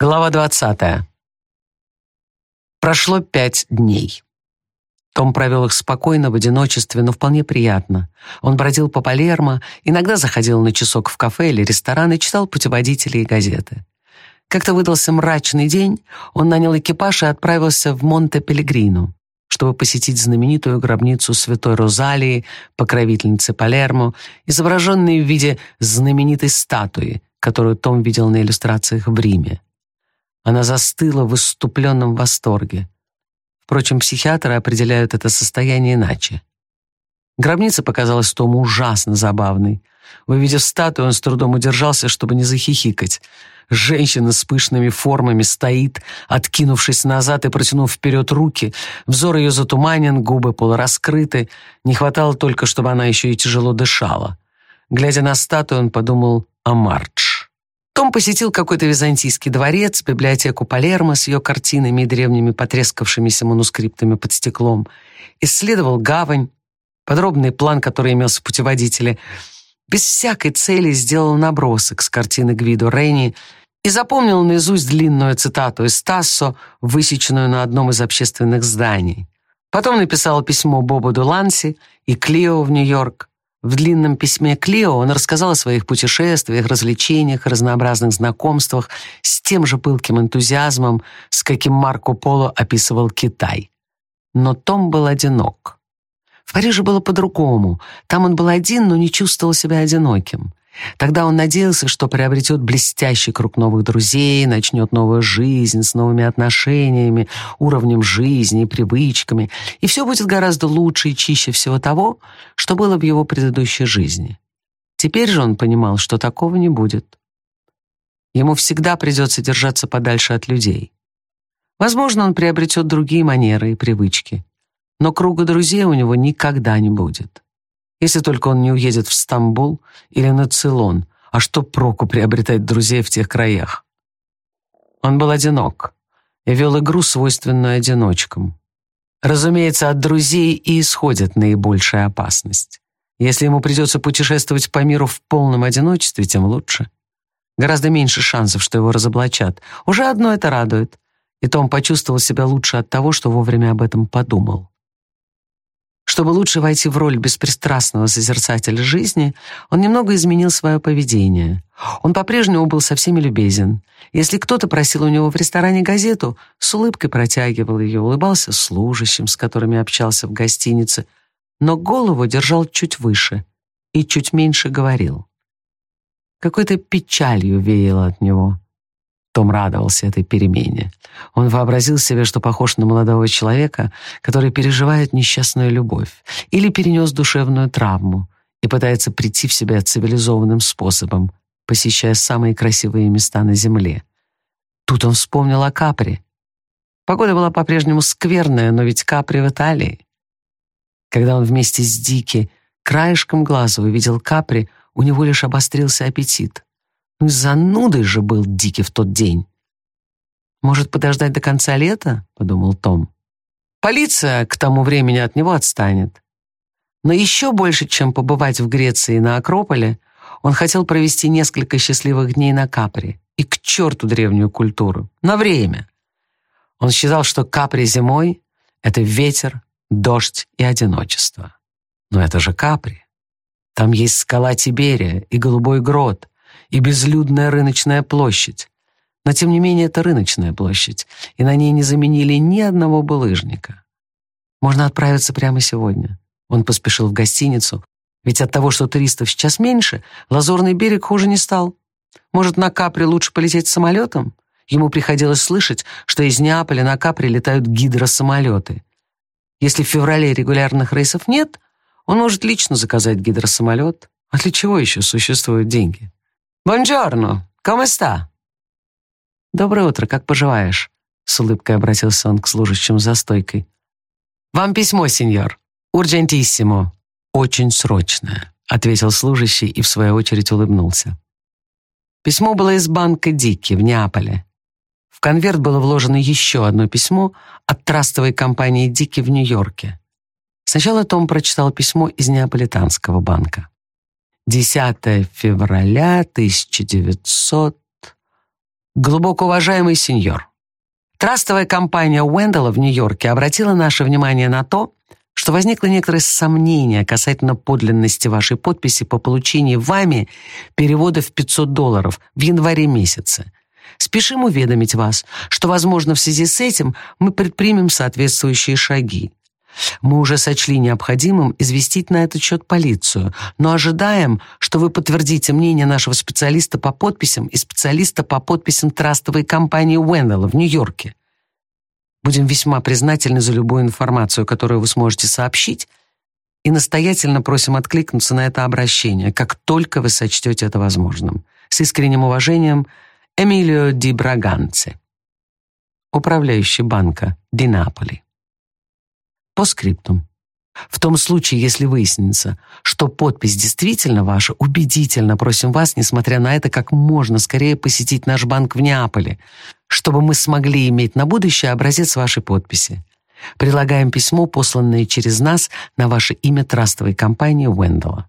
Глава 20. Прошло пять дней. Том провел их спокойно, в одиночестве, но вполне приятно. Он бродил по Палермо, иногда заходил на часок в кафе или ресторан и читал путеводители и газеты. Как-то выдался мрачный день, он нанял экипаж и отправился в Монте-Пелегрино, чтобы посетить знаменитую гробницу святой Розалии, покровительницы Палермо, изображенной в виде знаменитой статуи, которую Том видел на иллюстрациях в Риме. Она застыла в выступленном восторге. Впрочем, психиатры определяют это состояние иначе. Гробница показалась Тому ужасно забавной. Увидев статую, он с трудом удержался, чтобы не захихикать. Женщина с пышными формами стоит, откинувшись назад и протянув вперед руки. Взор ее затуманен, губы полураскрыты. Не хватало только, чтобы она еще и тяжело дышала. Глядя на статую, он подумал о Мардж. Том посетил какой-то византийский дворец, библиотеку Палермо с ее картинами и древними потрескавшимися манускриптами под стеклом, исследовал гавань, подробный план, который имелся в путеводителе, без всякой цели сделал набросок с картины Гвидо Рейни и запомнил наизусть длинную цитату из Тассо, высеченную на одном из общественных зданий. Потом написал письмо Бобу Дуланси и Клио в Нью-Йорк, в длинном письме Клео он рассказал о своих путешествиях, развлечениях, разнообразных знакомствах с тем же пылким энтузиазмом, с каким Марко Поло описывал Китай. Но Том был одинок. В Париже было по-другому. Там он был один, но не чувствовал себя одиноким. Тогда он надеялся, что приобретет блестящий круг новых друзей, начнет новую жизнь с новыми отношениями, уровнем жизни и привычками, и все будет гораздо лучше и чище всего того, что было в его предыдущей жизни. Теперь же он понимал, что такого не будет. Ему всегда придется держаться подальше от людей. Возможно, он приобретет другие манеры и привычки, но круга друзей у него никогда не будет если только он не уедет в Стамбул или на Цейлон. А что проку приобретать друзей в тех краях? Он был одинок и вел игру, свойственную одиночкам. Разумеется, от друзей и исходит наибольшая опасность. Если ему придется путешествовать по миру в полном одиночестве, тем лучше. Гораздо меньше шансов, что его разоблачат. Уже одно это радует. И Том почувствовал себя лучше от того, что вовремя об этом подумал. Чтобы лучше войти в роль беспристрастного созерцателя жизни, он немного изменил свое поведение. Он по-прежнему был со всеми любезен. Если кто-то просил у него в ресторане газету, с улыбкой протягивал ее, улыбался служащим, с которыми общался в гостинице, но голову держал чуть выше и чуть меньше говорил. Какой-то печалью веяло от него. Том радовался этой перемене. Он вообразил себе, что похож на молодого человека, который переживает несчастную любовь или перенес душевную травму и пытается прийти в себя цивилизованным способом, посещая самые красивые места на Земле. Тут он вспомнил о Капри. Погода была по-прежнему скверная, но ведь Капри в Италии. Когда он вместе с Дики краешком глаза увидел Капри, у него лишь обострился аппетит. Занудой же был Дики в тот день. «Может, подождать до конца лета?» — подумал Том. «Полиция к тому времени от него отстанет». Но еще больше, чем побывать в Греции на Акрополе, он хотел провести несколько счастливых дней на Капри. И к черту древнюю культуру. На время. Он считал, что Капри зимой — это ветер, дождь и одиночество. Но это же Капри. Там есть скала Тиберия и голубой грот, и безлюдная рыночная площадь. Но, тем не менее, это рыночная площадь, и на ней не заменили ни одного булыжника. Можно отправиться прямо сегодня. Он поспешил в гостиницу, ведь от того, что туристов сейчас меньше, Лазурный берег хуже не стал. Может, на Капри лучше полететь самолетом? Ему приходилось слышать, что из Неаполя на Капри летают гидросамолеты. Если в феврале регулярных рейсов нет, он может лично заказать гидросамолет. А для чего еще существуют деньги? «Бонджорно! Sta?» «Доброе утро, как поживаешь?» С улыбкой обратился он к служащим за стойкой. «Вам письмо, сеньор. Урджентиссимо. Очень срочное», ответил служащий и в свою очередь улыбнулся. Письмо было из банка Дики в Неаполе. В конверт было вложено еще одно письмо от трастовой компании Дики в Нью-Йорке. Сначала Том прочитал письмо из Неаполитанского банка. 10 февраля 1900 Глубоко уважаемый сеньор, трастовая компания Уэндалла в Нью-Йорке обратила наше внимание на то, что возникло некоторое сомнение касательно подлинности вашей подписи по получении вами перевода в 500 долларов в январе месяце. Спешим уведомить вас, что, возможно, в связи с этим мы предпримем соответствующие шаги. Мы уже сочли необходимым известить на этот счет полицию, но ожидаем, что вы подтвердите мнение нашего специалиста по подписям и специалиста по подписям трастовой компании Уэннелла в Нью-Йорке. Будем весьма признательны за любую информацию, которую вы сможете сообщить, и настоятельно просим откликнуться на это обращение, как только вы сочтете это возможным. С искренним уважением, Эмилио Ди Браганци, управляющий банка Динаполи. По скриптум. В том случае, если выяснится, что подпись действительно ваша, убедительно просим вас, несмотря на это, как можно скорее посетить наш банк в Неаполе, чтобы мы смогли иметь на будущее образец вашей подписи. Прилагаем письмо, посланное через нас на ваше имя трастовой компании Уэндала.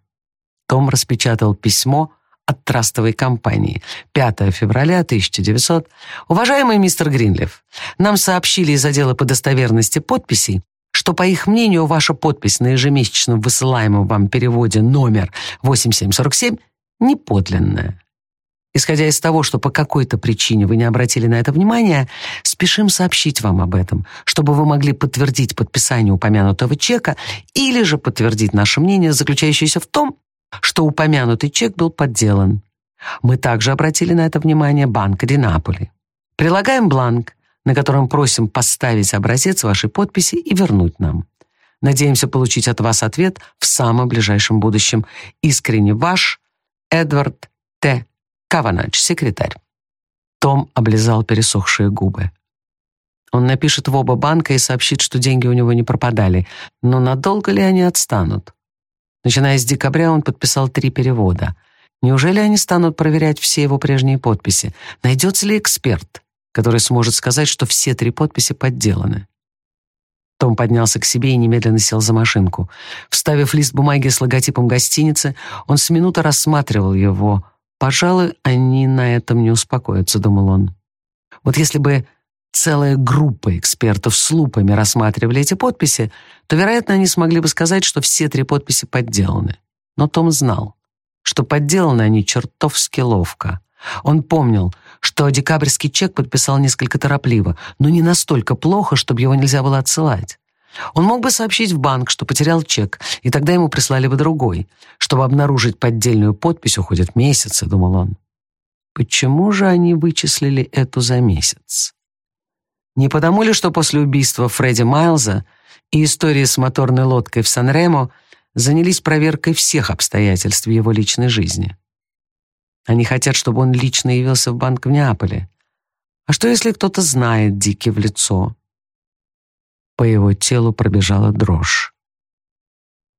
Том распечатал письмо от трастовой компании. 5 февраля 1900. Уважаемый мистер Гринлев, нам сообщили из отдела по достоверности подписей, что, по их мнению, ваша подпись на ежемесячном высылаемом вам переводе номер 8747 неподлинная. Исходя из того, что по какой-то причине вы не обратили на это внимания, спешим сообщить вам об этом, чтобы вы могли подтвердить подписание упомянутого чека или же подтвердить наше мнение, заключающееся в том, что упомянутый чек был подделан. Мы также обратили на это внимание Банка Динаполи. Прилагаем бланк, на котором просим поставить образец вашей подписи и вернуть нам. Надеемся получить от вас ответ в самом ближайшем будущем. Искренне ваш Эдвард Т. Каванач, секретарь. Том облизал пересохшие губы. Он напишет в оба банка и сообщит, что деньги у него не пропадали. Но надолго ли они отстанут? Начиная с декабря он подписал три перевода. Неужели они станут проверять все его прежние подписи? Найдется ли эксперт? Который сможет сказать, что все три подписи подделаны. Том поднялся к себе и немедленно сел за машинку. Вставив лист бумаги с логотипом гостиницы, он с минуты рассматривал его. «Пожалуй, они на этом не успокоятся», — думал он. «Вот если бы целая группа экспертов с лупами рассматривали эти подписи, то, вероятно, они смогли бы сказать, что все три подписи подделаны. Но Том знал, что подделаны они чертовски ловко. Он помнил, что декабрьский чек подписал несколько торопливо, но не настолько плохо, чтобы его нельзя было отсылать. Он мог бы сообщить в банк, что потерял чек, и тогда ему прислали бы другой. Чтобы обнаружить поддельную подпись, уходят месяцы, думал он. Почему же они вычислили эту за месяц? Не потому ли, что после убийства Фредди Майлза и истории с моторной лодкой в Сан-Ремо занялись проверкой всех обстоятельств его личной жизни? Они хотят, чтобы он лично явился в банк в Неаполе. А что, если кто-то знает Дики в лицо? По его телу пробежала дрожь.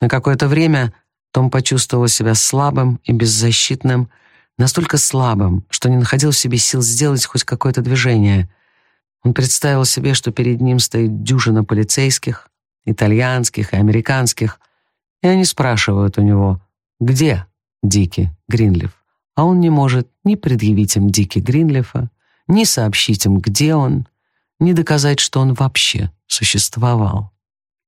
На какое-то время том почувствовал себя слабым и беззащитным, настолько слабым, что не находил в себе сил сделать хоть какое-то движение. Он представил себе, что перед ним стоит дюжина полицейских, итальянских и американских, и они спрашивают у него, где Дики Гринлиф а он не может ни предъявить им Дики Гринлифа, ни сообщить им, где он, ни доказать, что он вообще существовал.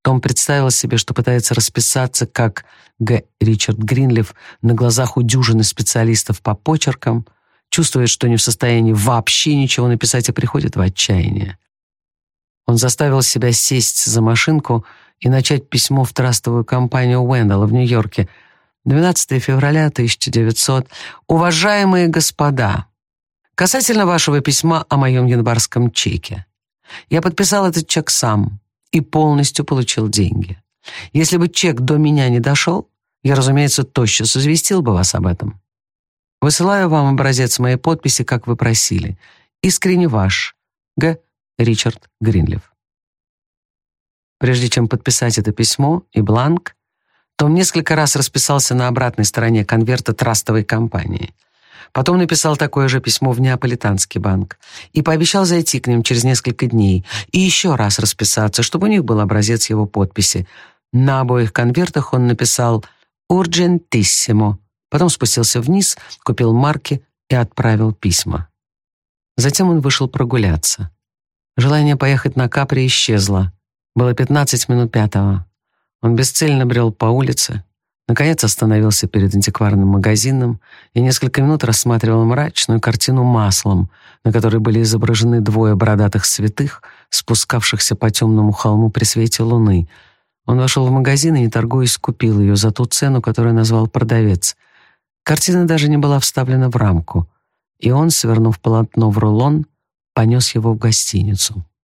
Том представил себе, что пытается расписаться, как Г. Ричард Гринлиф на глазах у дюжины специалистов по почеркам, чувствует, что не в состоянии вообще ничего написать и приходит в отчаяние. Он заставил себя сесть за машинку и начать письмо в трастовую компанию Уэндалла в Нью-Йорке — 12 февраля 1900. Уважаемые господа, касательно вашего письма о моем январском чеке. Я подписал этот чек сам и полностью получил деньги. Если бы чек до меня не дошел, я, разумеется, тотчас известил бы вас об этом. Высылаю вам образец моей подписи, как вы просили. Искренне ваш. Г. Ричард Гринлиф. Прежде чем подписать это письмо и бланк, том несколько раз расписался на обратной стороне конверта трастовой компании. Потом написал такое же письмо в Неаполитанский банк и пообещал зайти к ним через несколько дней и еще раз расписаться, чтобы у них был образец его подписи. На обоих конвертах он написал «Урджентиссимо», потом спустился вниз, купил марки и отправил письма. Затем он вышел прогуляться. Желание поехать на Капри исчезло. Было 15 минут пятого. Он бесцельно брел по улице, наконец остановился перед антикварным магазином и несколько минут рассматривал мрачную картину маслом, на которой были изображены двое бородатых святых, спускавшихся по темному холму при свете луны. Он вошел в магазин и, не торгуясь, купил ее за ту цену, которую назвал продавец. Картина даже не была вставлена в рамку, и он, свернув полотно в рулон, понес его в гостиницу.